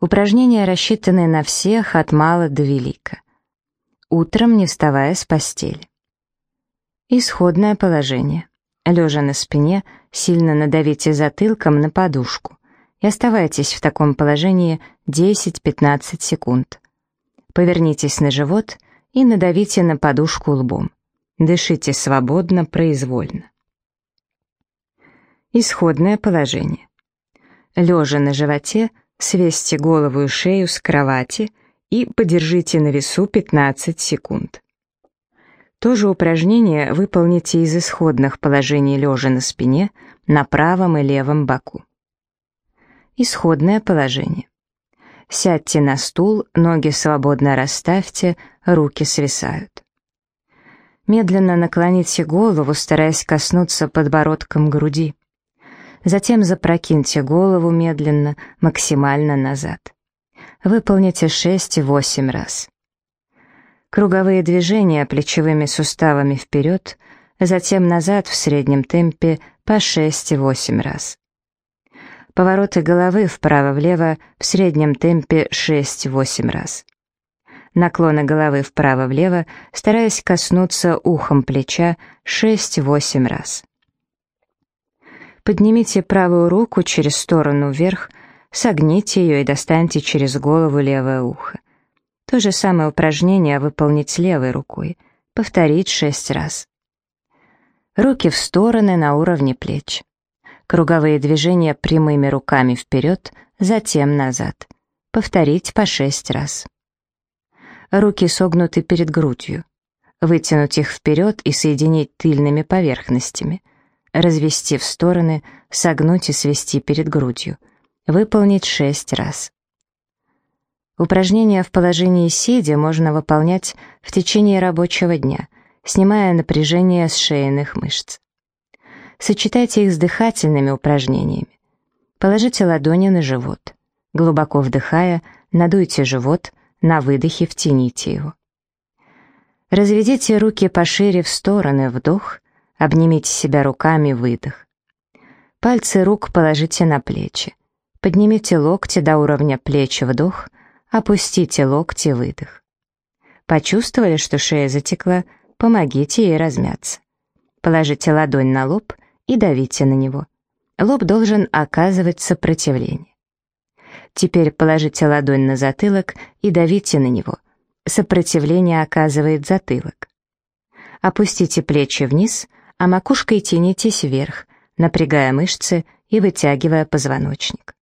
Упражнения рассчитаны на всех от мала до велика. Утром не вставая с постели. Исходное положение. Лежа на спине, сильно надавите затылком на подушку и оставайтесь в таком положении 10-15 секунд. Повернитесь на живот и надавите на подушку лбом. Дышите свободно, произвольно. Исходное положение. Лежа на животе, свесьте голову и шею с кровати и подержите на весу 15 секунд. То же упражнение выполните из исходных положений лежа на спине на правом и левом боку. Исходное положение. Сядьте на стул, ноги свободно расставьте, руки свисают. Медленно наклоните голову, стараясь коснуться подбородком груди. Затем запрокиньте голову медленно, максимально назад. Выполните 6-8 раз. Круговые движения плечевыми суставами вперед, затем назад в среднем темпе по 6-8 раз. Повороты головы вправо-влево в среднем темпе 6-8 раз. Наклоны головы вправо-влево, стараясь коснуться ухом плеча 6-8 раз. Поднимите правую руку через сторону вверх, согните ее и достаньте через голову левое ухо. То же самое упражнение выполнить левой рукой. Повторить шесть раз. Руки в стороны на уровне плеч. Круговые движения прямыми руками вперед, затем назад. Повторить по шесть раз. Руки согнуты перед грудью. Вытянуть их вперед и соединить тыльными поверхностями. Развести в стороны, согнуть и свести перед грудью. Выполнить шесть раз. Упражнения в положении сидя можно выполнять в течение рабочего дня, снимая напряжение с шейных мышц. Сочетайте их с дыхательными упражнениями. Положите ладони на живот. Глубоко вдыхая, надуйте живот, на выдохе втяните его. Разведите руки пошире в стороны, вдох, обнимите себя руками, выдох. Пальцы рук положите на плечи. Поднимите локти до уровня плеч, вдох, Опустите локти, выдох. Почувствовали, что шея затекла? Помогите ей размяться. Положите ладонь на лоб и давите на него. Лоб должен оказывать сопротивление. Теперь положите ладонь на затылок и давите на него. Сопротивление оказывает затылок. Опустите плечи вниз, а макушкой тянитесь вверх, напрягая мышцы и вытягивая позвоночник.